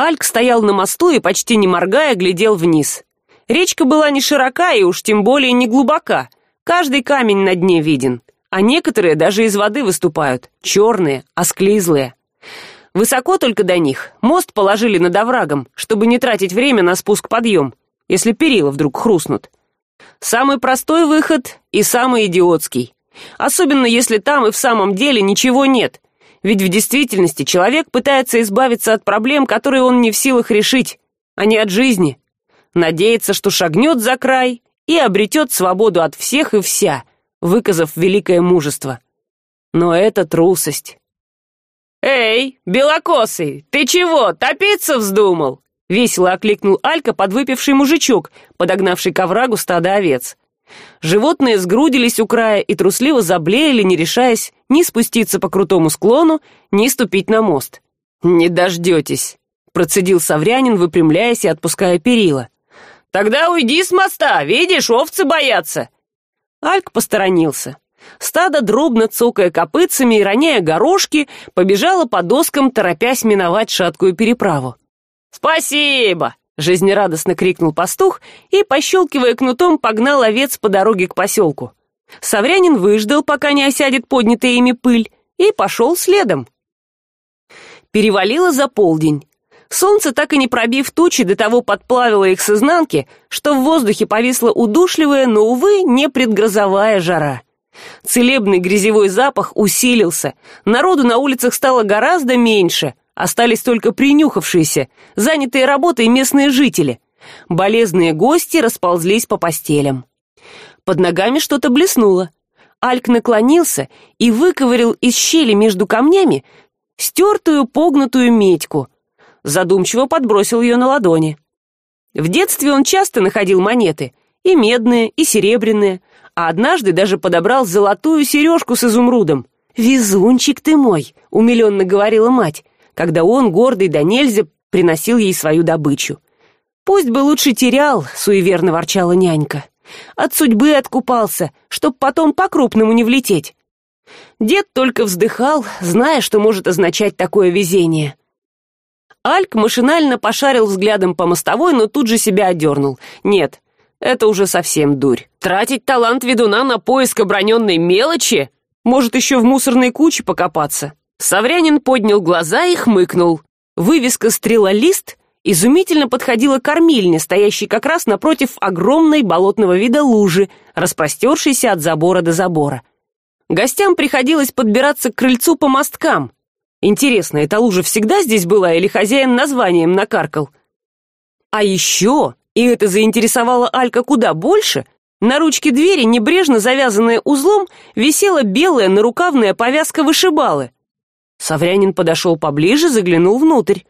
альк стоял на мосту и почти не моргая глядел вниз. Речка была не широка и уж тем более не глубока. Каждый камень на дне виден а некоторые даже из воды выступают. Черные осклизлые. Высоко только до них. Мост положили над оврагом чтобы не тратить время на спуск подъем если перила вдруг хрустнут. Самый простой выход и самый идиотский. Особенно если там и в самом деле ничего нет ведь в действительности человек пытается избавиться от проблем которые он не в силах решить а не от жизни. Надеется что шагнет за край и обретет свободу от всех и вся выказав великое мужество. Но это трусость. Эй белокосый ты чего топиться вздумал весело окликнул алька подвыпивший мужичок подогнавший к оврагу стадо овец животные сгрудились у края и трусливо заблеяли не решаясь ни спуститься по крутому склону ни ступить на мост. Не дождетесь процедил саврянин выпрямляясь и отпуская перила. Тогда уйди с моста видишь овцы боятся альк посторонился. Стадо дробно цокая копытцами и роняя горошки побежало по доскам торопясь миновать шаткую переправу. Спасибо жизнерадостно крикнул пастух и пощелкивая кнутом погнал овец по дороге к поселку. Саврянин выждал пока не осядет поднятая ими пыль и пошел следом. Перевалило за полдень. Солнце так и не пробив тучи до того подплавило их с изнанки что в воздухе повисла удушливая но увы не предгрозовая жара. Целебный грязевой запах усилился. Народу на улицах стало гораздо меньше остались только принюхавшиеся занятые работой местные жители. Болезные гости расползлись по постелям. Под ногами что то блеснуло. Альк наклонился и выковырил из щели между камнями стертую погнутую медьку задумчиво подбросил ее на ладони. В детстве он часто находил монеты и медные и серебряные а однажды даже подобрал золотую сережку с изумрудом. Везунчик ты мой умиленно говорила мать когда он гордый да нельзя приносил ей свою добычу. Пусть бы лучше терял суеверно ворчала нянька. От судьбы откупался чтоб потом по крупному не влететь дед только вздыхал зная что может означать такое везение. Альк машинально пошарил взглядом по мостовой но тут же себя одернул. Нет это уже совсем дурь. Тратить талант ведуна на поиск оброненной мелочи? Может еще в мусорной куче покопаться саврянин поднял глаза и хмыкнул. Вывеска стрелолист изумительно подходила к кормильне стоящей как раз напротив огромной болотного вида лужи распростершейся от забора до забора. Гостям приходилось подбираться к крыльцу по мосткам. Интересно эта лужа всегда здесь была или хозяин названием накаркал? А еще и это заинтересовало алька куда больше на ручке двери небрежно завязанная узлом висела белая нарукавная повязка вышибалы саврянин подошел поближе заглянул внутрь.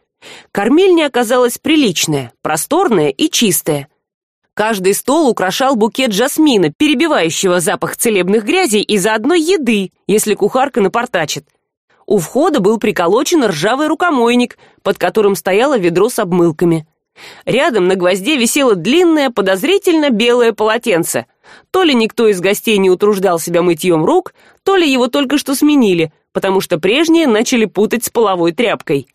Кормильня оказалась приличная просторная и чистая. Каждый стол украшал букет жасмина перебивающего запах целебных грязей и заодно еды если кухарка напортачит. У входа был приколочен ржавый рукомойник под которым стояло ведро с обмылками. Рядом на гвозде висело длинное подозрительно белое полотенце. То ли никто из гостей не утруждал себя мытьем рук то ли его только что сменили потому что прежние начали путать с половой тряпкой.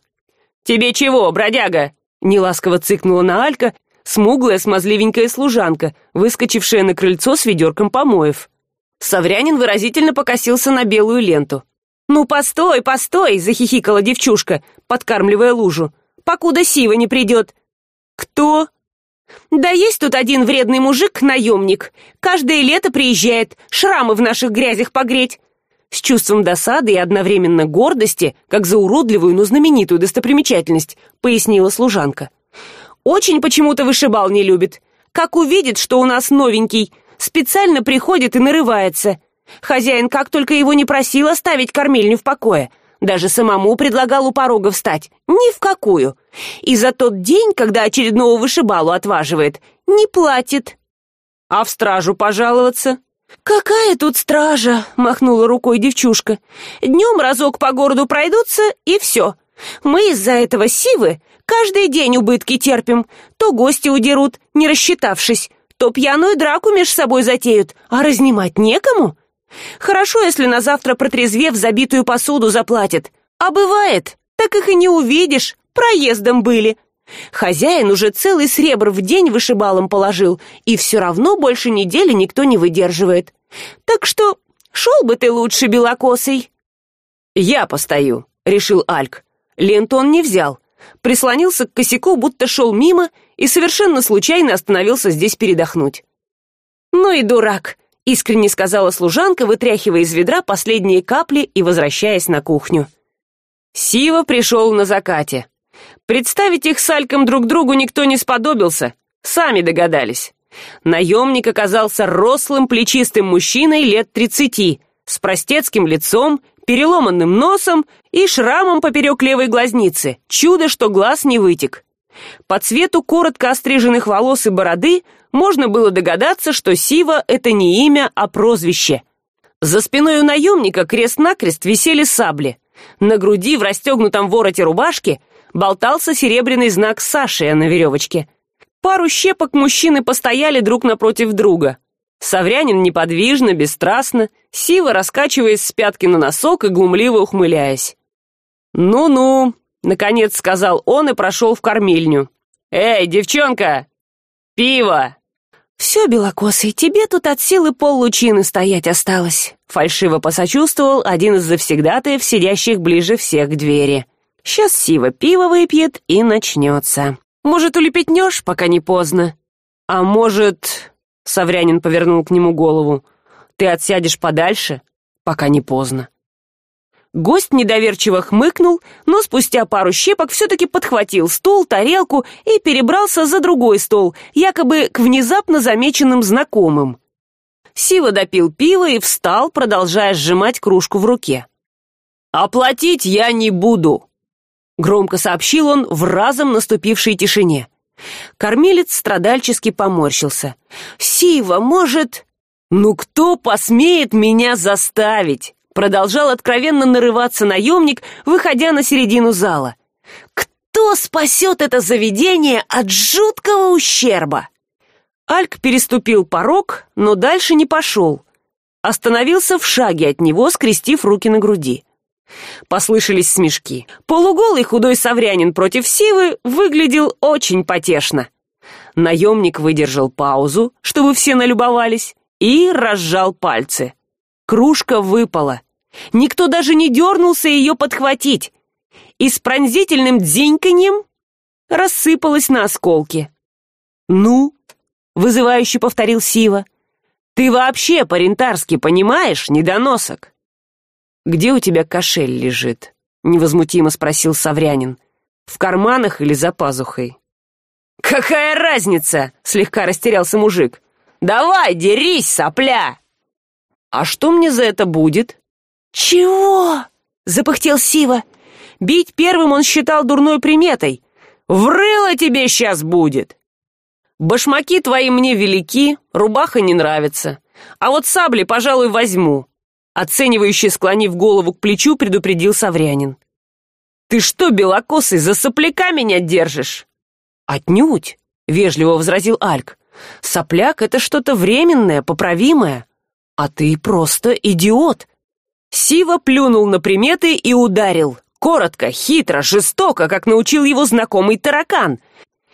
Тебе чего бродяга неласково цыкнула на алька смуглая смазливенькая служанка выскочившая на крыльцо с ведерком помоев. Саврянин выразительно покосился на белую ленту. Ну постой постой захихикала девчушка подкармливая лужу. Покуда сива не придет кто? Да есть тут один вредный мужик наемник. Каждое лето приезжает шрамы в наших грязях погреть с чувством досады и одновременно гордости как за уродливую но знаменитую достопримечательность пояснила служанка. Очень почему то вышибал не любит. Как увидит что у нас новенький специально приходит и нарывается. Хозяин как только его не просил оставить кормильню в покое даже самому предлагал у порога встать. Ни в какую. И за тот день когда очередного вышибалу отваживает не платит. А в стражу пожаловаться какая тут стража махнула рукой девчушка. Днем разок по городу пройдутся и все мы из за этого сивы каждый день убытки терпим. То гости удерут не рассчитавшись то пьяную драку меж собой затеют а разнимать некому. Хорошо если на завтра протрезвев забитую посуду заплатят. А бывает так их и не увидишь проездом были Хозяин уже целый сребр в день вышибалом положил, и все равно больше недели никто не выдерживает. Так что шел бы ты лучше, белокосый. Я постою, решил Альк. Ленту он не взял. Прислонился к косяку, будто шел мимо, и совершенно случайно остановился здесь передохнуть. «Ну и дурак», — искренне сказала служанка, вытряхивая из ведра последние капли и возвращаясь на кухню. Сива пришел на закате. Представить их с Альком друг другу никто не сподобился, сами догадались. Наемник оказался рослым плечистым мужчиной лет тридцати, с простецким лицом, переломанным носом и шрамом поперек левой глазницы. Чудо, что глаз не вытек. По цвету коротко остриженных волос и бороды можно было догадаться, что Сива — это не имя, а прозвище. За спиной у наемника крест-накрест висели сабли. На груди в расстегнутом вороте рубашки болтался серебряный знак Саши на веревочке. Пару щепок мужчины постояли друг напротив друга. Саврянин неподвижно, бесстрастно, Сива раскачиваясь с пятки на носок и глумливо ухмыляясь. «Ну-ну», — наконец сказал он и прошел в кормильню. «Эй, девчонка! Пиво!» «Все, белокосый, тебе тут от силы поллучины стоять осталось», — фальшиво посочувствовал один из завсегдатаев, сидящих ближе всех к двери. «Сейчас Сива пиво выпьет и начнется. Может, улепетнешь, пока не поздно? А может...» — Саврянин повернул к нему голову. «Ты отсядешь подальше, пока не поздно». Гость недоверчиво хмыкнул, но спустя пару щепок все-таки подхватил стул, тарелку и перебрался за другой стол, якобы к внезапно замеченным знакомым. Сива допил пиво и встал, продолжая сжимать кружку в руке. «Оплатить я не буду», — громко сообщил он в разом наступившей тишине. Кормилец страдальчески поморщился. «Сива, может...» «Ну кто посмеет меня заставить?» продолжал откровенно нарываться наемник выходя на середину зала кто спасет это заведение от жуткого ущерба альк переступил порог но дальше не пошел остановился в шаге от него скрестив руки на груди послышались смешки. Полуголый худой саврянин против сивы выглядел очень потешно. Наемник выдержал паузу чтобы все налюбовались и разжал пальцы. Кружка выпала. Никто даже не дернулся ее подхватить. И с пронзительным дзеньканьем рассыпалась на осколки. Ну вызывающе повторил сива. Ты вообще по-рентарски понимаешь недоносок где у тебя кошель лежит невозмутимо спросил саврянин. В карманах или за пазухой? Какая разница слегка растерялся мужик. Давай дерись сопля! А что мне за это будет? Чего запыхтел сива. Бить первым он считал дурной приметой. Врыло тебе сейчас будет! Башмаки твои мне велики рубаха не нравится. А вот сабли пожалуй возьму оценивающе склонив голову к плечу предупредил саврянин. Ты что белокосый за сопляка меня держишь? Отнюдь вежливо возразил альк. Сопляк это что то временное поправимое. А ты просто идиот сива плюнул на приметы и ударил. Коротко хитро жестоко как научил его знакомый таракан.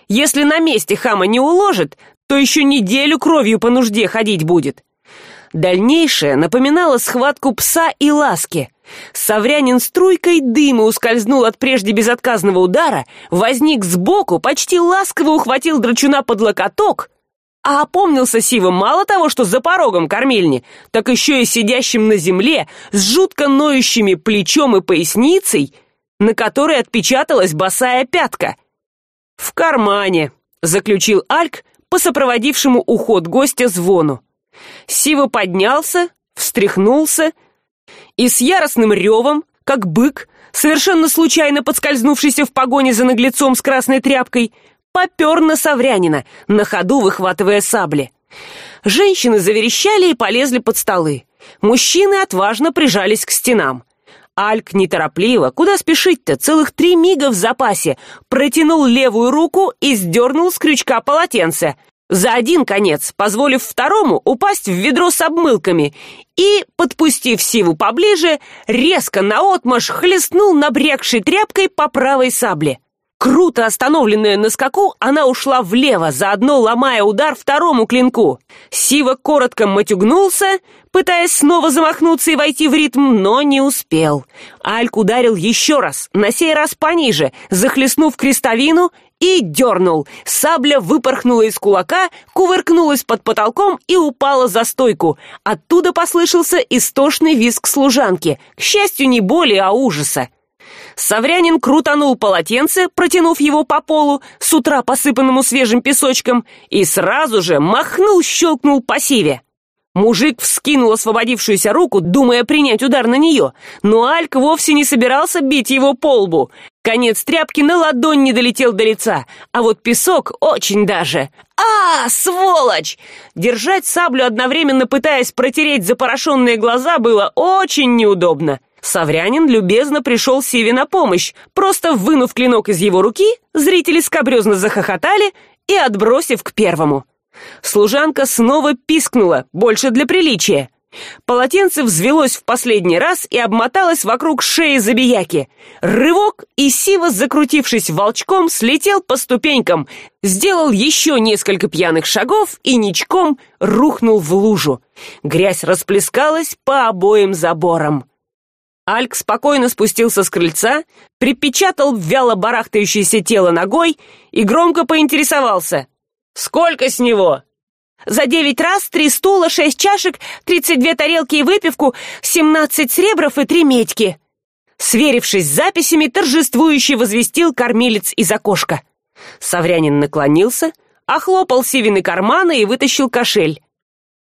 Если на месте хама не уложит то еще неделю кровью по нужде ходить будет дальнейшее напоминало схватку пса и ласки. Саврянин струйкой дыма ускользнул от прежде безотказного удара возник сбоку почти ласково ухватил драчуна под локоток а опомнился сива мало того что за порогом кормильни так еще и сидящим на земле с жутко ноющими плечом и поясницей на которой отпечаталась босая пятка. В кармане заключил альк по сопроводившему уход гостя звону сива поднялся встряхнулся и с яростным ревом как бык совершенно случайно подскользнувшийся в погоне за наглецом с красной тряпкой попер на саврянина на ходу выхватывая сабли. Женщины заверещали и полезли под столы. Мужчины отважно прижались к стенам. Альк неторопливо куда спешить то целых три мига в запасе! протянул левую руку и сдернул с крючка полотенце за один конец позволив второму упасть в ведро с обмылками и подпустив сиву поближе резко наотмашь хлестнул набрякшей тряпкой по правой сабле Круто остановленная на скаку, она ушла влево, заодно ломая удар второму клинку. Сива коротко матюгнулся, пытаясь снова замахнуться и войти в ритм, но не успел. Альк ударил еще раз, на сей раз пониже, захлестнув крестовину и дернул. Сабля выпорхнула из кулака, кувыркнулась под потолком и упала за стойку. Оттуда послышался истошный визг служанки. К счастью, не боли, а ужаса. Саврянин крутанул полотенце, протянув его по полу, с утра посыпанному свежим песочком, и сразу же махнул, щелкнул по сиве. Мужик вскинул освободившуюся руку, думая принять удар на нее, но Альк вовсе не собирался бить его по лбу. Конец тряпки на ладонь не долетел до лица, а вот песок очень даже. «А, сволочь!» Держать саблю одновременно пытаясь протереть запорошенные глаза было очень неудобно. Саврянин любезно пришел Сиве на помощь, просто вынув клинок из его руки, зрители скобрезно захохотали и отбросив к первому. Служанка снова пискнула, больше для приличия. Полотенце взвелось в последний раз и обмоталось вокруг шеи забияки. Рывок, и Сива, закрутившись волчком, слетел по ступенькам, сделал еще несколько пьяных шагов и ничком рухнул в лужу. Грязь расплескалась по обоим заборам. Альк спокойно спустился с крыльца, припечатал вяло барахтающееся тело ногой и громко поинтересовался. «Сколько с него?» «За девять раз три стула, шесть чашек, тридцать две тарелки и выпивку, семнадцать сребров и три медьки». Сверившись с записями, торжествующе возвестил кормилец из окошка. Саврянин наклонился, охлопал Сивины карманы и вытащил кошель.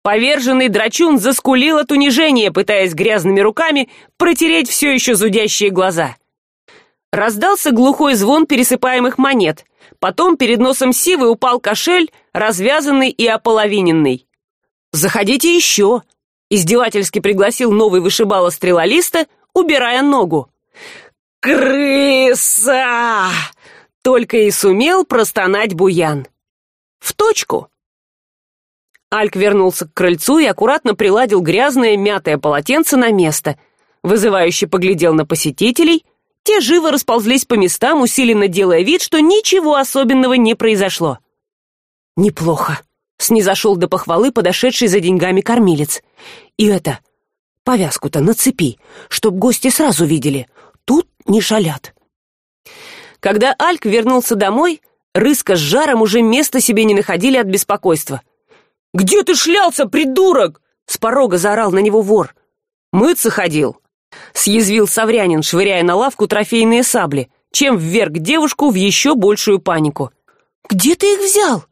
Поверженный драчун заскулил от унижения, пытаясь грязными руками протереть все еще зудящие глаза. Раздался глухой звон пересыпаемых монет. Потом перед носом Сивы упал кошель, развязанный и ополовиненный. «Заходите еще!» — издевательски пригласил новый вышибала стрелолиста, убирая ногу. «Крыса!» — только и сумел простонать Буян. «В точку!» Альк вернулся к крыльцу и аккуратно приладил грязное мятое полотенце на место. Вызывающе поглядел на посетителей. Те живо расползлись по местам усиленно делая вид что ничего особенного не произошло. Неплохо снизошел до похвалы подошедший за деньгами кормилец. И это повязку то на цепи чтоб гости сразу видели. Тут не шалят когда альк вернулся домой рыска с жаром уже места себе не находили от беспокойства где ты шлялся придурок? С порога заорал на него вор. Мыться ходил съязвил саврянин швыряя на лавку трофейные сабли чем вверг девушку в еще большую панику. Где ты их взял?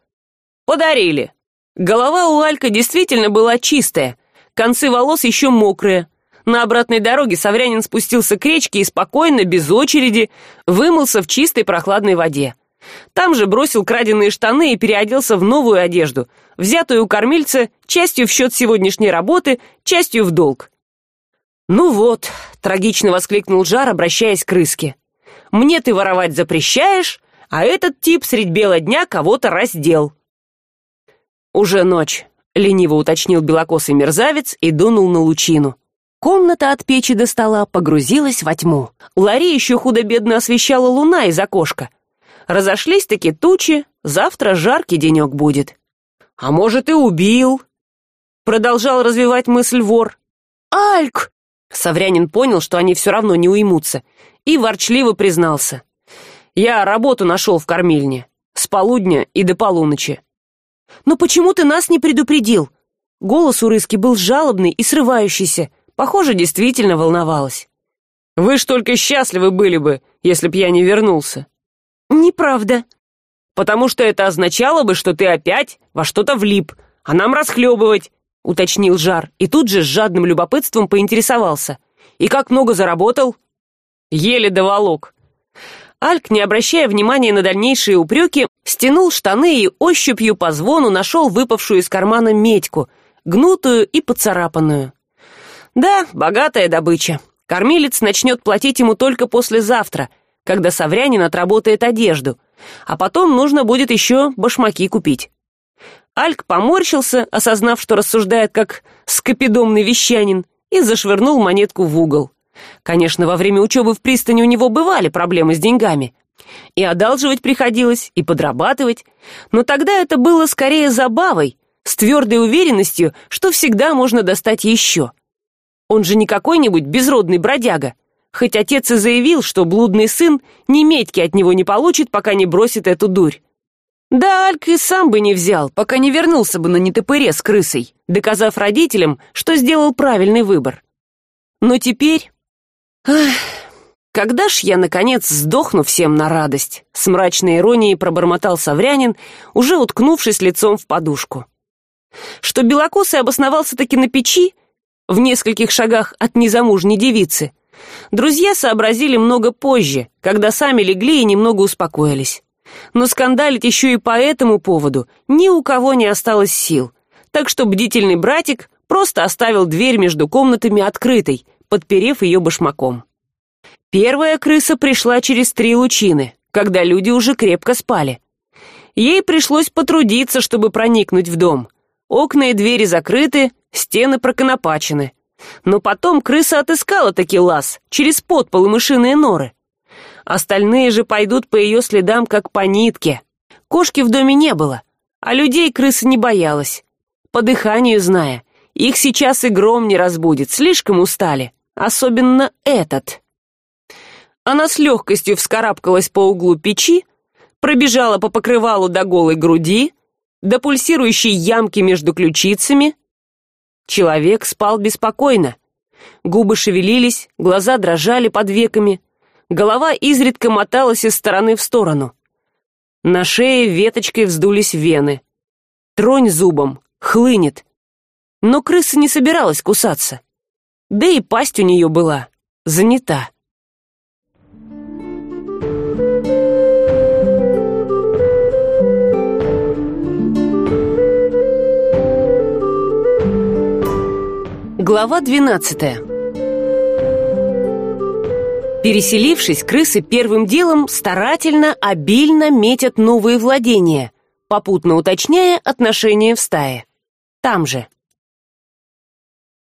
Подарили голова у алька действительно была чистая концы волос еще мокрые. На обратной дороге саврянин спустился к речке и спокойно без очереди вымылся в чистой прохладной воде. Там же бросил краденые штаны и переоделся в новую одежду взятую у кормильца частью в счет сегодняшней работы частью в долг. Ну вот трагично воскликнул жар обращаясь к рыске. Мне ты воровать запрещаешь а этот тип средь бела дня кого то раздел уже ночь лениво уточнил белокосый мерзавец и дунул на лучину. Комната от печи до стола погрузилась во тьму. Лари еще худо бедно освещала луна из окошка. Разошлись таки тучи завтра жаркий денек будет а может и убил продолжал развивать мысль вор. Альк саврянин понял что они все равно не уймутся и ворчливо признался. Я работу нашел в кормильне с полудня и до полуночи но почему ты нас не предупредил? Голос у рыски был жалобный и срывающийся. Похоже действительно волновалась. Вы ж только счастливы были бы если б я не вернулся неправда потому что это означало бы что ты опять во что то влип а нам расхлебывать уточнил жар и тут же с жадным любопытством поинтересовался. И как много заработал? Еле доволок альк не обращая внимания на дальнейшие упреки стянул штаны и ощупью по звону нашел выпавшую из кармана медьку гнутую и поцарапанную. Да богатая добыча. Кормилец начнет платить ему только послезавтра когда саврянин отработает одежду а потом нужно будет еще башмаки купить альк поморщился осознав что рассуждает как скопидомный вещанин и зашвырнул монетку в угол конечно во время учебы в пристани у него бывали проблемы с деньгами И одалживать приходилось, и подрабатывать. Но тогда это было скорее забавой, с твердой уверенностью, что всегда можно достать еще. Он же не какой-нибудь безродный бродяга. Хоть отец и заявил, что блудный сын ни медьки от него не получит, пока не бросит эту дурь. Да, Альк и сам бы не взял, пока не вернулся бы на нетопыре с крысой, доказав родителям, что сделал правильный выбор. Но теперь... Ах, когда ж я, наконец, сдохну всем на радость? С мрачной иронией пробормотал Саврянин, уже уткнувшись лицом в подушку. Что белокосый обосновался-таки на печи, в нескольких шагах от незамужней девицы, друзья сообразили много позже, когда сами легли и немного успокоились. Но скандалить еще и по этому поводу ни у кого не осталось сил, так что бдительный братик просто оставил дверь между комнатами открытой, подперев ее башмаком. Первая крыса пришла через три лучины, когда люди уже крепко спали. Ей пришлось потрудиться, чтобы проникнуть в дом. Окна и двери закрыты, стены проконопачены. Но потом крыса отыскала таки лаз через подпол и мышиные норы. Остальные же пойдут по ее следам, как по нитке. Кошки в доме не было, а людей крыса не боялась. По дыханию зная, их сейчас и гром не разбудит, слишком устали. Особенно этот она с легкостью вскарабкалась по углу печи пробежала по покрывалу до голой груди до пульсирующей ямки между ключицами человек спал беспокойно. Губы шевелились глаза дрожали под веками. Голова изредка моталась из стороны в сторону. На шее веточкой вздулись вены. Тронь зубом хлынет. Но крыса не собиралась кусаться. Да и пасть у нее была занята Глава двенадцатая Переселившись, крысы первым делом старательно, обильно метят новые владения, попутно уточняя отношения в стае. Там же.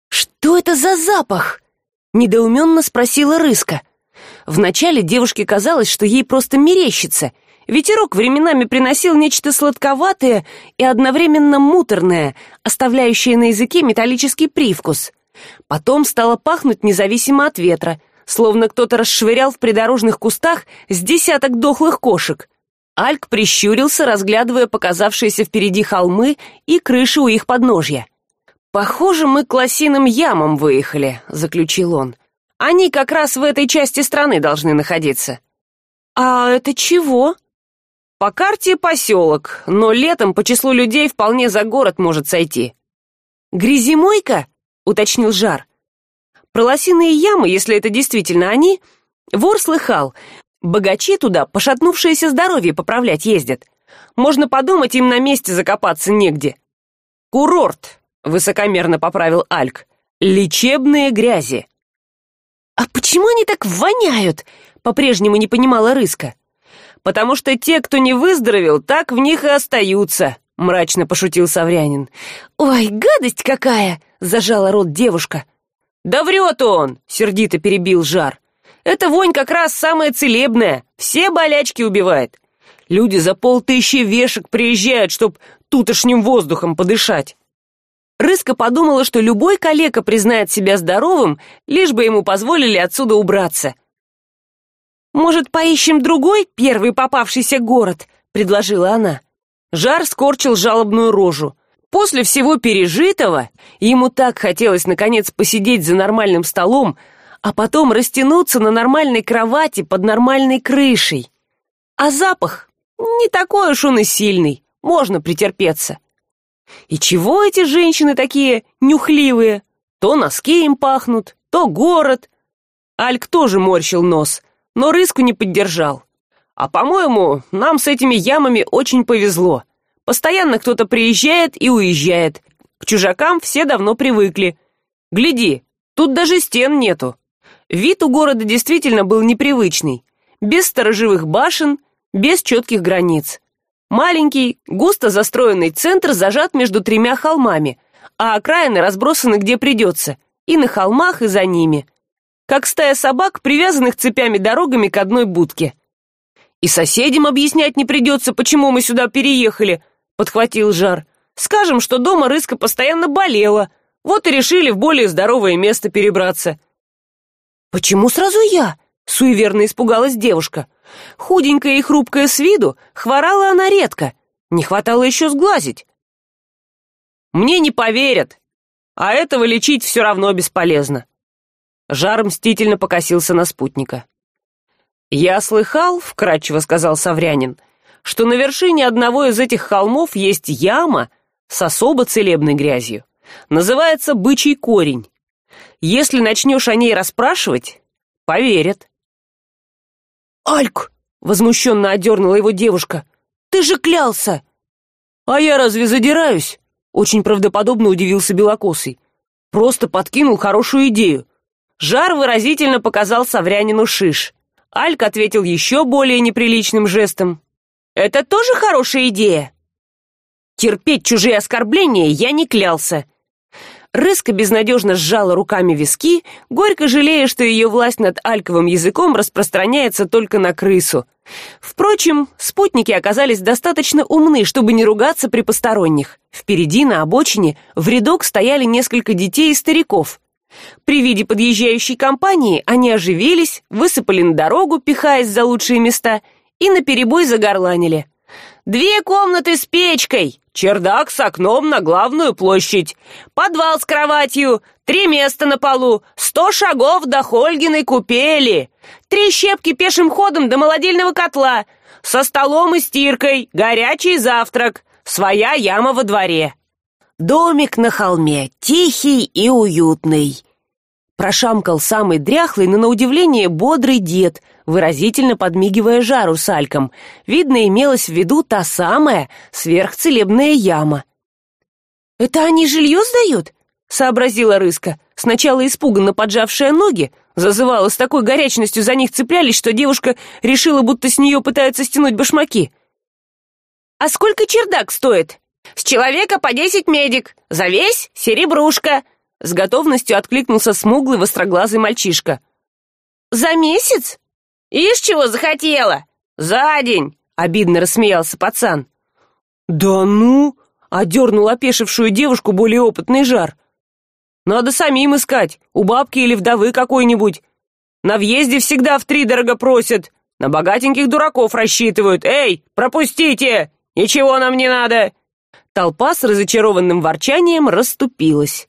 «Что это за запах?» — недоуменно спросила Рыска. Вначале девушке казалось, что ей просто мерещится. Ветерок временами приносил нечто сладковатое и одновременно муторное, оставляющее на языке металлический привкус. Потом стало пахнуть независимо от ветра, словно кто-то расшвырял в придорожных кустах с десяток дохлых кошек. Альк прищурился, разглядывая показавшиеся впереди холмы и крыши у их подножья. «Похоже, мы к лосиным ямам выехали», — заключил он. Они как раз в этой части страны должны находиться. А это чего? По карте поселок, но летом по числу людей вполне за город может сойти. Гряземойка? уточнил Жар. Про лосиные ямы, если это действительно они, вор слыхал. Богачи туда пошатнувшееся здоровье поправлять ездят. Можно подумать, им на месте закопаться негде. Курорт, высокомерно поправил Альк. Лечебные грязи а почему они так воняют по прежнему не понимала рыска потому что те кто не выздоровел так в них и остаются мрачно пошутил саврянин. Ой гадость какая зажала рот девушка. Да врет он сердито перебил жар. Эта вонь как раз самая целебная все болячки убивает. Люди за полтыщи вешек приезжают чтоб тутошним воздухом подышать рыска подумала что любой калека признает себя здоровым лишь бы ему позволили отсюда убраться может поищем другой первый попавшийся город предложила она. Жар скорчил жалобную рожу. После всего пережитого ему так хотелось наконец посидеть за нормальным столом а потом растянуться на нормальной кровати под нормальной крышей. А запах не такой уж он и сильный можно претерпеться. И чего эти женщины такие нюхливые? То носки им пахнут то город. Альк тоже морщил нос но рыску не поддержал. А по моему нам с этими ямами очень повезло. Постоянно кто то приезжает и уезжает. К чужакам все давно привыкли. Гляди тут даже стен нету. Вид у города действительно был непривычный. Без сторожевых башен без четких границ. Маленький густо застроенный центр зажат между тремя холмами а окраины разбросаны где придется и на холмах и за ними как стая собак привязанных цепями дорогами к одной будке. И соседям объяснять не придется почему мы сюда переехали подхватил жар. Скажем что дома рыска постоянно болела. Вот и решили в более здоровое место перебраться. Почему сразу я суеверно испугалась девушка. Худенькая и хрупкая с виду хворала она редко. Не хватало еще сглазить мне не поверят. А этого лечить все равно бесполезно жар мстительно покосился на спутника. Я слыхал вкрадчиво сказал саврянин что на вершине одного из этих холмов есть яма с особо целебной грязью. Называется бычий корень если начнешь о ней расспрашивать поверят альк возмущенно одернула его девушка. Ты же клялся! А я разве задираюсь очень правдоподобно удивился белокосый. Просто подкинул хорошую идею жар выразительно показал саврянину шиш. Альк ответил еще более неприличным жестом. Это тоже хорошая идея? Терпеть чужие оскорбления я не клялся рыска безнадежно сжала руками виски горько жалея что ее власть над альковым языком распространяется только на крысу. Впрочем спутники оказались достаточно умны чтобы не ругаться при посторонних. Впереди на обочине в рядок стояли несколько детей и стариков при виде подъезжающей компании они оживились высыпали на дорогу пихаясь за лучшие места и наперебой загорланили. Две комнаты с печкой! Чердак с окном на главную площадь! Подвал с кроватью! Три места на полу! Сто шагов до хольгиной купели! Три щепки пешим ходом до молодильного котла! Со столом и стиркой! Горячий завтрак! Своя яма во дворе! Домик на холме тихий и уютный прошамкал самый дряхлый но на удивление бодрый дед выразительно подмигивая жару с альком. Видно имелась в виду та самая сверхцелебная яма. Это они жилье сдают сообразила рыска сначала испуганно поджавшая ноги зазывала с такой горячностью за них цеплялись что девушка решила будто с нее пытаются стянуть башмаки. А сколько чердак стоит? С человека по десять медик. За весь серебрушка с готовностью откликнулся смуглый востроглазый мальчишка. За месяц? Ишь чего захотела? За день обидно рассмеялся пацан. Да ну одернул опешившую девушку более опытный жар. Надо самим искать у бабки или вдовы какой нибудь на въезде всегда в три дорого просят на богатеньких дураков рассчитывают. Эй пропустите! Ничего нам не надо! Толпа с разочарованным ворчанием расступилась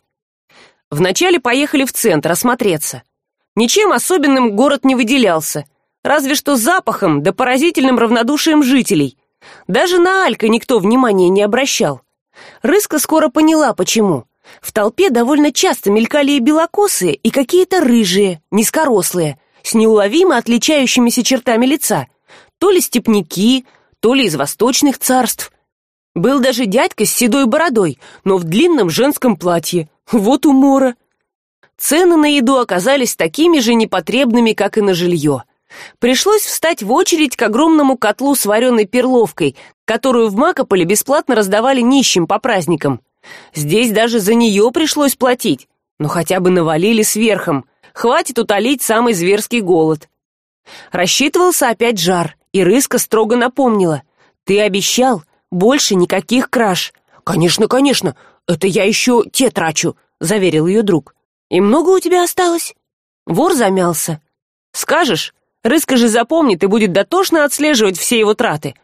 вначале поехали в центр осмотреться. Ничем особенным город не выделялся разве что запахом да поразительным равнодушием жителей. Даже на алька никто внимания не обращал. Рыска скоро поняла почему. В толпе довольно часто мелькали и белокосые и какие то рыжие низкорослые с неуловимо отличающимися чертами лица. То ли степняки то ли из восточных царств был даже дядька с седой бородой но в длинном женском платье. Вот умора. Цены на еду оказались такими же непотребными как и на жилье. Пришлось встать в очередь к огромному котлу с вареной перловкой которую в макополе бесплатно раздавали нищим по праздникам. Здесь даже за нее пришлось платить но хотя бы навалили сверхом. Хватит утолить самый зверский голод. Рассчитывался опять жар и рыска строго напомнила. Ты обещал больше никаких краж. Конечно конечно это я еще те трачу заверил ее друг. И много у тебя осталось? Вор замялся. Скажешь? Рыска же запомнит и будет дотошно отслеживать все его траты.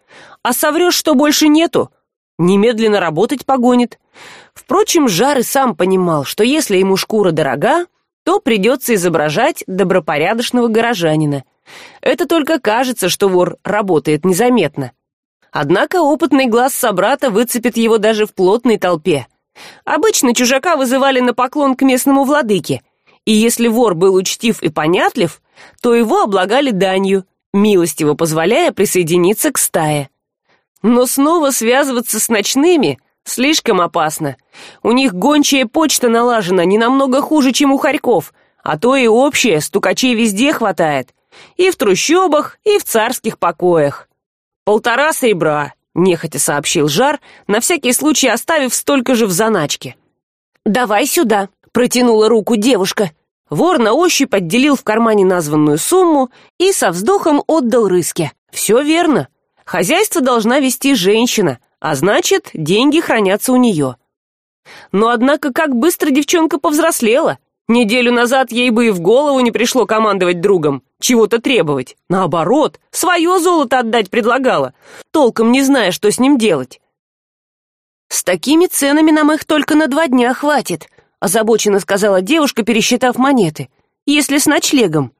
А соврешь что больше нету? Немедленно работать погонит. Впрочем жар и сам понимал что если ему шкура дорога то придется изображать добропорядочного горожанина. Это только кажется что вор работает незаметно однако опытный глаз собрата выцепит его даже в плотной толпе. Обычно чужака вызывали на поклон к местному владыке и если вор был учтив и понятлив то его облагали данью милостиво позволяя присоединиться к стае. Но снова связываться с ночными слишком опасно. У них гончая почта налажена не намного хуже чем у хорьков а то и общее стукачей везде хватает. И в трущобах и в царских покоях полтора серебра нехотя сообщил жар на всякий случай оставив столько же в заначке. Давай сюда протянула руку девушка. Вор на ощупь отделил в кармане названную сумму и со вздохом отдал рыске. Все верно. Хозяйство должна вести женщина а значит деньги хранятся у нее но однако как быстро девчонка повзрослела. Неделю назад ей бы и в голову не пришло командовать другом чего то требовать. Наоборот свое золото отдать предлагала толком не зная что с ним делать. С такими ценами нам их только на два дня хватит озабоченно сказала девушка пересчитав монеты. Если с ночлегом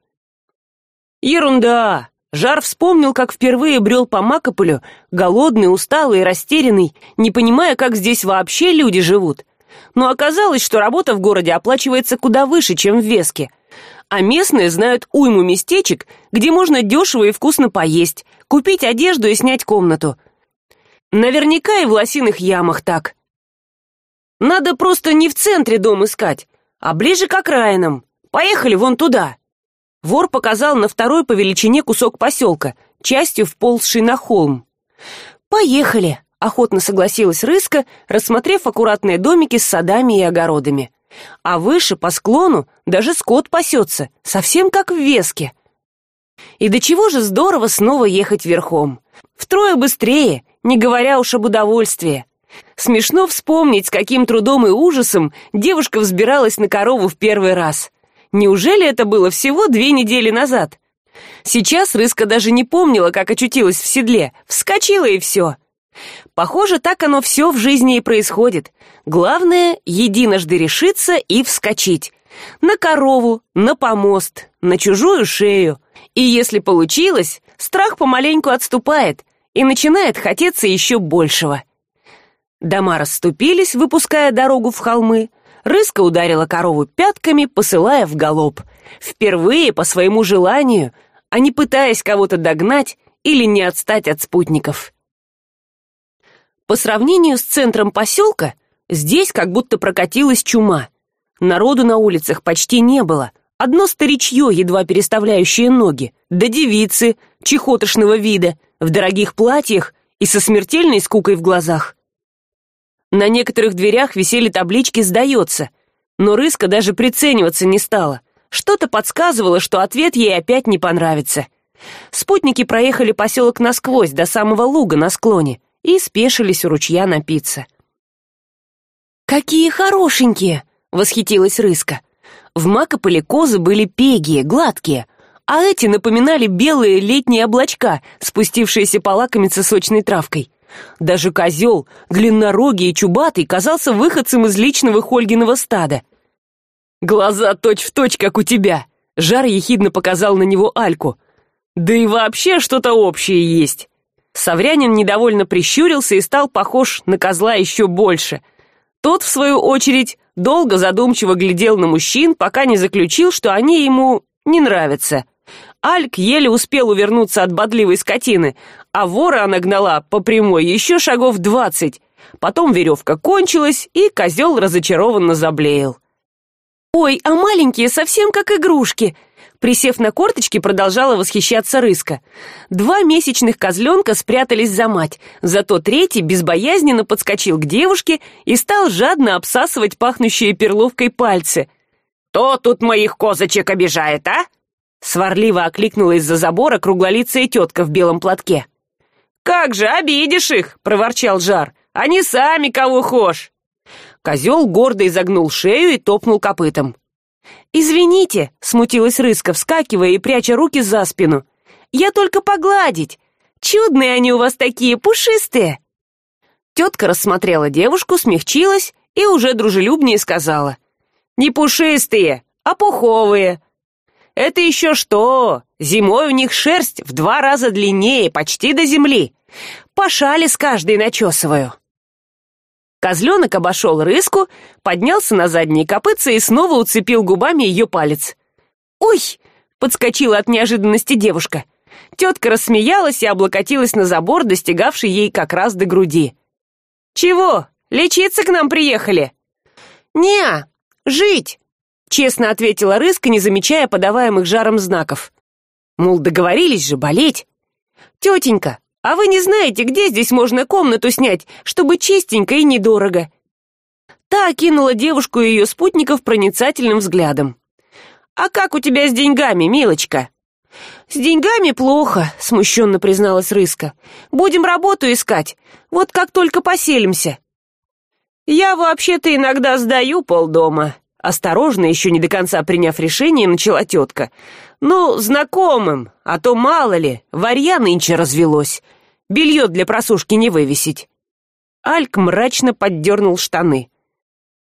ерунда жар вспомнил как впервые брел по макополю голодный усталый растерянный не понимая как здесь вообще люди живут. Но оказалось что работа в городе оплачивается куда выше чем в веске а местные знают уйму местечек где можно дешево и вкусно поесть купить одежду и снять комнату. Наверняка и в лосиных ямах так. Надо просто не в центре дом искать а ближе к окраинам. Поехали вон туда. Вор показал на второй по величине кусок поселка частью вползший на холм. Поехали охотно согласилась рыска рассмотрев аккуратные домики с садами и огородами а выше по склону даже скот пасется совсем как в веске. И до чего же здорово снова ехать верхом. Втрое быстрее не говоря уж об удовольствии. Смешно вспомнить с каким трудом и ужасом девушка взбиралась на корову в первый раз. Неужели это было всего две недели назад? Сейчас рыска даже не помнила как очутилась в седле. Вскочила и все похоже так оно все в жизни и происходит. Главное единожды решиться и вскочить. На корову на помост на чужую шею. И если получилось страх помаленьку отступает и начинает хотеться еще большего. Дома расступились выпуская дорогу в холмы. Рыска ударила корову пятками посылая в галоп. Впервые по своему желанию а не пытаясь кого то догнать или не отстать от спутников по сравнению с центром поселка здесь как будто прокатилась чума. Народу на улицах почти не было. Одно старичье едва переставляющее ноги да девицы чехотошного вида в дорогих платьях и со смертельной скукой в глазах. На некоторых дверях висели таблички сдается но рыска даже прицениваться не стала. Что то подсказывало что ответ ей опять не понравится. Спутники проехали поселок насквозь до самого луга на склоне и спешились у ручья напиться. Какие хорошенькие восхитилась рыска. В макополе козы были пегие гладкие а эти напоминали белые летние облачка спустившиеся полакомиться сочной травкой. Даже козел длиннорогий и чубатый казался выходцем из личного хольгиного стада. Глаза точь в точь как у тебя жар ехидно показал на него альку. Да и вообще что то общее есть саврянин недовольно прищурился и стал похож на козла еще больше. Тот в свою очередь долго задумчиво глядел на мужчин пока не заключил что они ему не нравятся. Альк еле успел увернуться от бодливой скотины а вора она гнала по прямой еще шагов двадцать. Потом веревка кончилась и козел разочарованно заблеял. Ой а маленькие совсем как игрушки присев на корточки продолжала восхищаться рыска. Два месячных козленка спрятались за мать зато третий безбоязненно подскочил к девушке и стал жадно обсасывать пахнущие перловкой пальцы. Кто тут моих козочек обижает а? Сварливо окликнула из за забора круглолицая тетка в белом платке. Как же обидишь их проворчал жар. Они сами кого хошь! Козел гордо изогнул шею и топнул копытом извините смутилась рыска вскакивая и пряча руки за спину. Я только погладить. Чудные они у вас такие пушистые тетка рассмотрела девушку смягчилась и уже дружелюбнее сказала. Не пушистые а пуховые. Это еще что? Зимой у них шерсть в два раза длиннее почти до земли. По шали с каждой начесываю козленок обошел рыску поднялся на задние копытца и снова уцепил губами ее палец. Ой подскочила от неожиданности девушка. Тетка рассмеялась и облокотилась на забор достигавший ей как раз до груди. Чего? Лечиться к нам приехали? Не жить честно ответила рыска не замечая подаваемых жаром знаков. Мол договорились же болеть! Тетенька а вы не знаете где здесь можно комнату снять чтобы чистенько и недорого? Та окинула девушку и ее спутников проницательным взглядом. А как у тебя с деньгами милочка? С деньгами плохо смущенно призналась рыска. Будем работу искать. Вот как только поселимся я вообще то иногда сдаю полдома осторожно еще не до конца приняв решение начала тетка ну знакомым а то мало ли варья нынче развелось. Белье для просушки не вывесить альк мрачно поддернул штаны.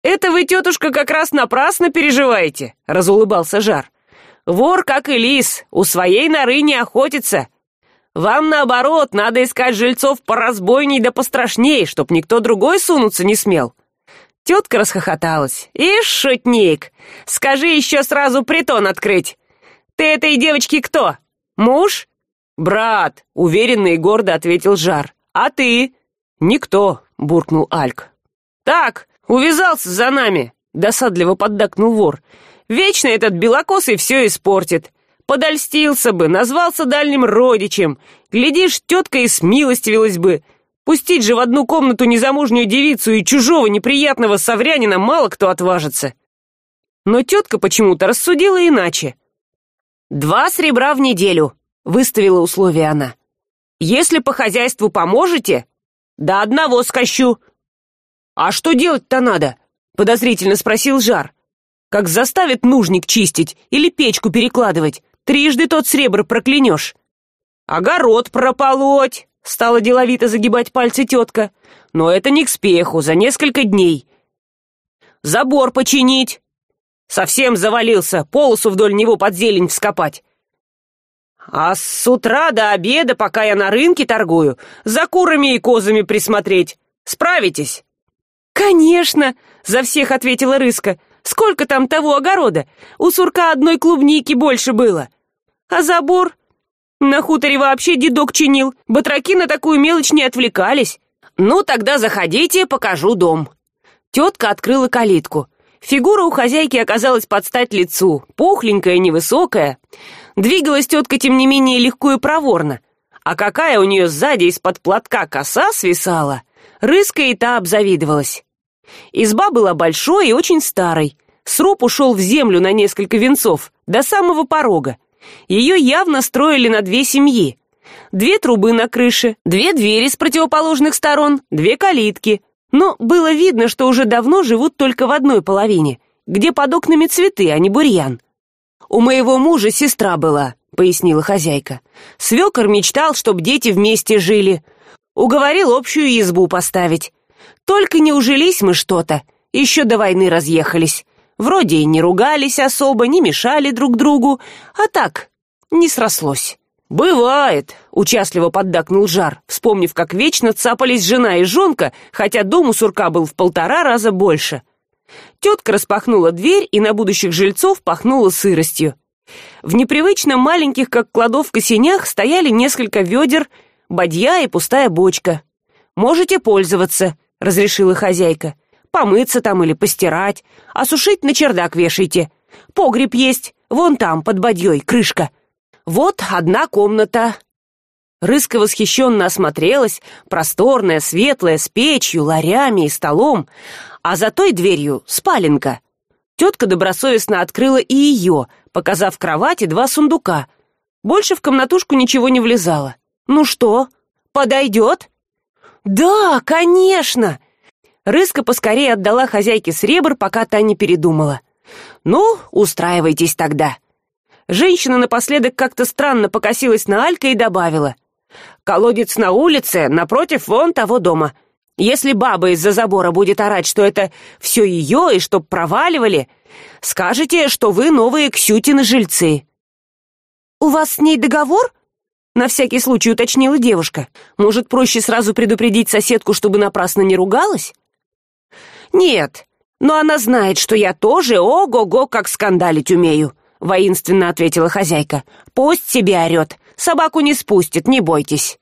Это вы тетушка как раз напрасно переживаете разулыбался жар. Вор как и лис у своей норы не охотится. Вам наоборот надо искать жильцов поразбойней да пострашней чтоб никто другой сунуться не смел тетка расхохоталась. Ишь шутник скажи еще сразу притон открыть ты этой девочке кто? Муж? Брат уверенно и гордо ответил жар. А ты? Никто буркнул альк. Так увязался за нами досадливо поддакнул вор. Вечно этот белокосый все испортит. Подольстился бы назвался дальним родичем. Глядишь тетка и смилостивилась бы. Пустить же в одну комнату незамужнюю девицу и чужого неприятного соврянина мало кто отважится но тетка почему то рассудила иначе два сребра в неделю выставила условие она. Если по хозяйству поможете до одного скощу а что делать то надо подозрительно спросил жар. Как заставит нужник чистить или печку перекладывать трижды тот сребр проклянешь огород прополоть стала деловито загибать пальцы тетка. Но это не к спеху за несколько дней забор починить совсем завалился полосу вдоль него под зелень вскопать. А с утра до обеда пока я на рынке торгую за курами и козами присмотреть. Справитесь? Конечно за всех ответила рыска. Сколько там того огорода? У сурка одной клубники больше было. А забор? На хуторе вообще дедок чинил батраки на такую мелочь не отвлекались. Ну тогда заходите покажу дом. Тетка открыла калитку фигура у хозяйки оказалась под стать лицу пухленькая невысокая. Двигалась тетка тем не менее легко и проворно. А какая у нее сзади из под платка коса свисала рыска и та обзавидовалась. Изба была большой и очень старой. Сруб ушел в землю на несколько венцов до самого порога. Ее явно строили на две семьи. Две трубы на крыше две двери с противоположных сторон две калитки но было видно что уже давно живут только в одной половине где под окнами цветы а не бурьян. У моего мужа сестра была пояснила хозяйка. Свекор мечтал чтоб дети вместе жили. Уговорил общую избу поставить. Только не ужились мы что то еще до войны разъехались. Вроде и не ругались особо не мешали друг другу а так не срослось бывает участливо поддакнул жар вспомнив как вечно цапались жена и жонка хотя дом у сурка был в полтора раза больше. Тетка распахнула дверь и на будущих жильцов пахнула сыростью. В непривычно маленьких как кладовка сенях стояли несколько ведер бадья и пустая бочка. Можете пользоваться разрешила хозяйка. Помыться там или постирать а сушить на чердак вешайте. Погреб есть вон там под бадьей крышка вот одна комната. Рыска восхищенно осмотрелась просторная светлая с печью ларями и столом а за той дверью спаленка. Тетка добросовестно открыла и ее показав кровать и два сундука. Больше в комнатушку ничего не влезало. Ну что подойдет да конечно! Рыска поскорее отдала хозяйке сребр пока та не передумала. Ну устраивайтесь тогда женщина напоследок как то странно покосилась на алька и добавила колодец на улице напротив вон того дома. Если баба из за забора будет орать что это все ее и чтоб проваливали скажете что вы новые ксютины жильцы у вас с ней договор на всякий случай уточнила девушка. Может проще сразу предупредить соседку чтобы напрасно не ругалась? Нет но она знает что я тоже ого го как скандалить умею воинственно ответила хозяйка. Пусть себе орет собаку не спустит не бойтесь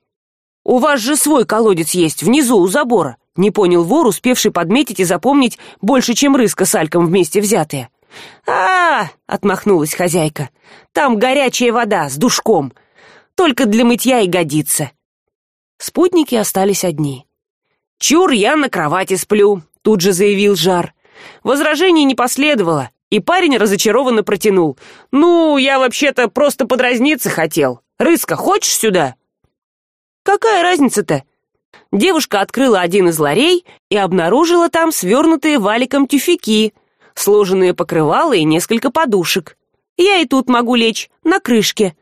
у вас же свой колодец есть внизу у забора не понял вор успевший подметить и запомнить больше чем рыска с альком вместе взятые а, -а, -а отмахнулась хозяйка там горячая вода с душком. Только для мытья и годится спутники остались одни. Чур я на кровати сплю тут же заявил жар. Возражений не последовало и парень разочарованно протянул. Ну я вообще то просто подразниться хотел. Рыска хочешь сюда? Какая разница то девушка открыла один из ларей и обнаружила там свернутые валиком тюфяки сложенные покрывала и несколько подушек. Я и тут могу лечь на крышке.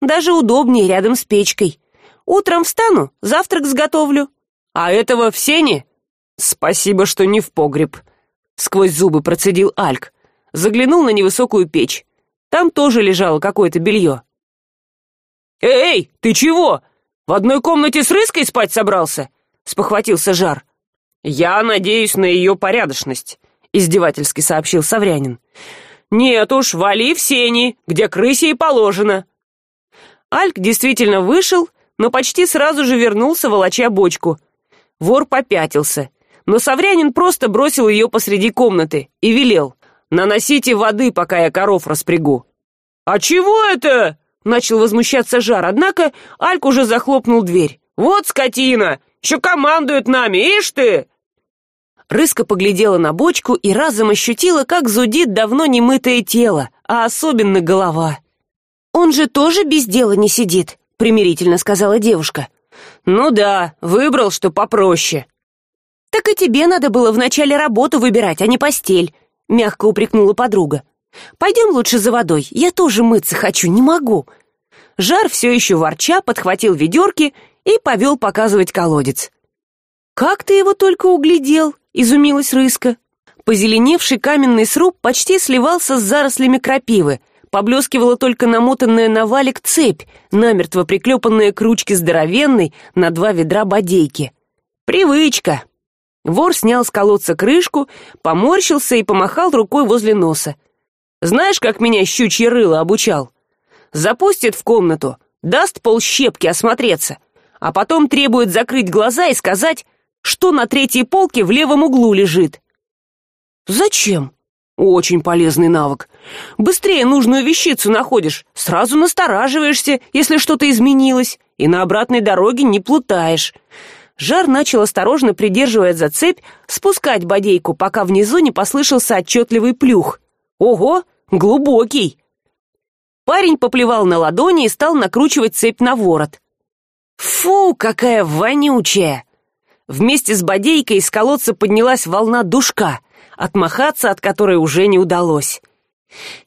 Даже удобнее рядом с печкой. Утром встану завтрак сготовлю а этого в сене? Спасибо что не в погреб сквозь зубы процедил альк заглянул на невысокую печь. Там тоже лежало какое то белье. Эй ты чего? В одной комнате с рыской спать собрался спохватился жар. Я надеюсь на ее порядочность издевательски сообщил саврянин. Нет уж вали в сени где крысе и положено альк действительно вышел но почти сразу же вернулся волоча бочку. Вор попятился но саврянин просто бросил ее посреди комнаты и велел наносите воды пока я коров распрягу а чего это начал возмущаться жар. Однако альк уже захлопнул дверь. Вот скотина! Еще командует нами ишь ты! Рыска поглядела на бочку и разом ощутила как зудит давно немытое тело а особенно голова. Он же тоже без дела не сидит примирительно сказала девушка. Ну да выбрал что попроще так и тебе надо было вначале работу выбирать а не постель мягко упрекнула подруга. Пойдем лучше за водой я тоже мыться хочу не могу жар все еще ворча подхватил ведерки и повел показывать колодец. Как ты его только углядел изумилась рыска. Позеленевший каменный сруб почти сливался с зарослями крапивы поблескивала только намотанная на валик цепь намертво приклепанная к ручке здоровенной на два ведра бодейки. Привычка вор снял с колодца крышку поморщился и помахал рукой возле носа. Знаешь как меня щучье рыло обучал? Запустит в комнату даст полщепки осмотреться а потом требует закрыть глаза и сказать что на третьей полке в левом углу лежит зачем? Очень полезный навык. Быстрее нужную вещицу находишь сразу настораживаешься если что то изменилось и на обратной дороге не плутаешь жар начал осторожно придерживая за цепь спускать бодейку пока внизу не послышался отчетливый плюх. Ого глубокий! Парень поплевал на ладони и стал накручивать цепь на ворот. Фу какая вонючая! Вместе с бодейкой из колодца поднялась волна душка отмахаться от которой уже не удалось.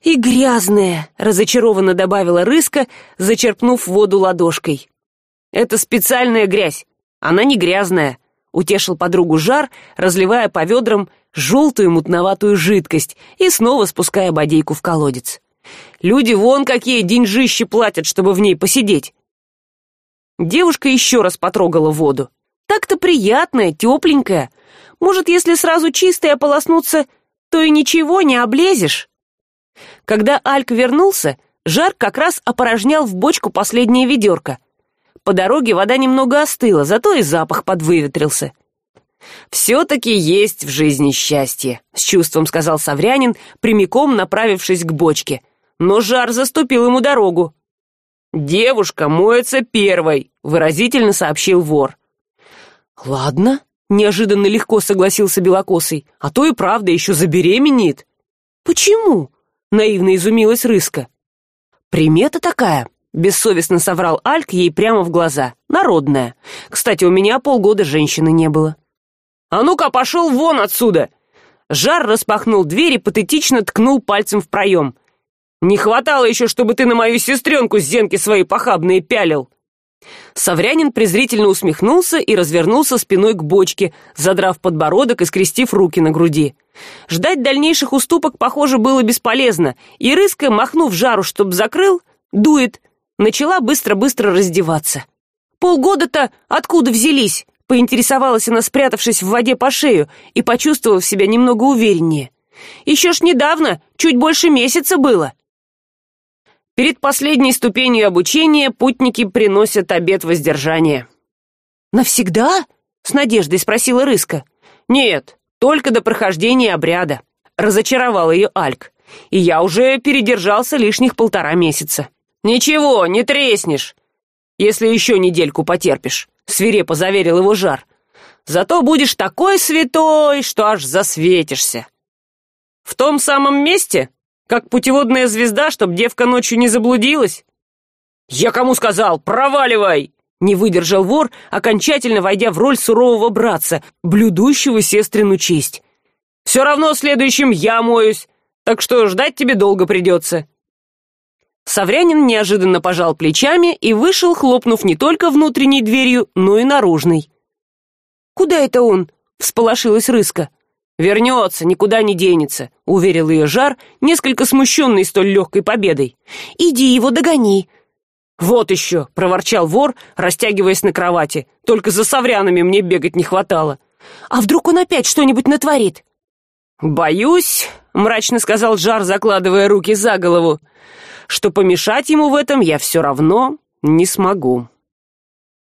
И грязная разочарованно добавила рыска зачерпнув воду ладошкой. Это специальная грязь она не грязная. Утешил подругу жар разливая по ведрам желтую мутноватую жидкость и снова спуская бодейку в колодец. Люди вон какие деньжищи платят чтобы в ней посидеть! Девушка еще раз потрогала воду. Так то приятная тепленькая может если сразу чистой ополоснуться то и ничего не облезешь? Когда альк вернулся жар как раз опорожнял в бочку последнее ведерко по дороге вода немного остыла зато и запах подвыветрился. Все таки есть в жизни счастье с чувством сказал саврянин прямиком направившись к бочке. Но жар заступил ему дорогу. Девушка моется первой выразительно сообщил вор. Ладно неожиданно легко согласился белокосый а то и правда еще забеременеет почему наивно изумилась рыска. Примета такая бессовестно соврал альк ей прямо в глаза. Народная. Кстати у меня полгода женщины не было. А ну ка пошел вон отсюда! Жар распахнул дверь и патетично ткнул пальцем в проем. Не хватало еще чтобы ты на мою сестренку зенки свои похабные пялил! Саврянин презрительно усмехнулся и развернулся спиной к бочке задрав подбородок и скрестив руки на груди. Ждать дальнейших уступок похоже было бесполезно и рыска махнув жару чтоб закрыл дует начала быстро быстро раздеваться. Полгода то откуда взялись поинтересовалась она спрятавшись в воде по шею и почувствовав себя немного увереннее. Еще ж недавно чуть больше месяца было перед последней ступенью обучения путники приносят обед воздержания. Навсегда с надеждой спросила рыска. Нет только до прохождения обряда разочаровал ее альк. И я уже передержался лишних полтора месяца ничего не треснешь если еще недельку потерпишь свирепо заверил его жар. Зато будешь такой святой что аж засветишься в том самом месте как путеводная звезда чтоб девка ночью не заблудилась? Я кому сказал? Проваливай не выдержал вор окончательно войдя в роль сурового братца блюдущего сестрину честь. Все равно следующим я моюсь так что ждать тебе долго придется саврянин неожиданно пожал плечами и вышел хлопнув не только внутренней дверью но и наружной. Куда это он всполошилась рыска. Вернется никуда не денется уверил ее жар несколько смущенный столь легкой победой. Иди его догони вот еще проворчал вор растягиваясь на кровати. Только за саврянами мне бегать не хватало а вдруг он опять что нибудь натворит? Боюсь мрачно сказал жар закладывая руки за голову что помешать ему в этом я все равно не смогу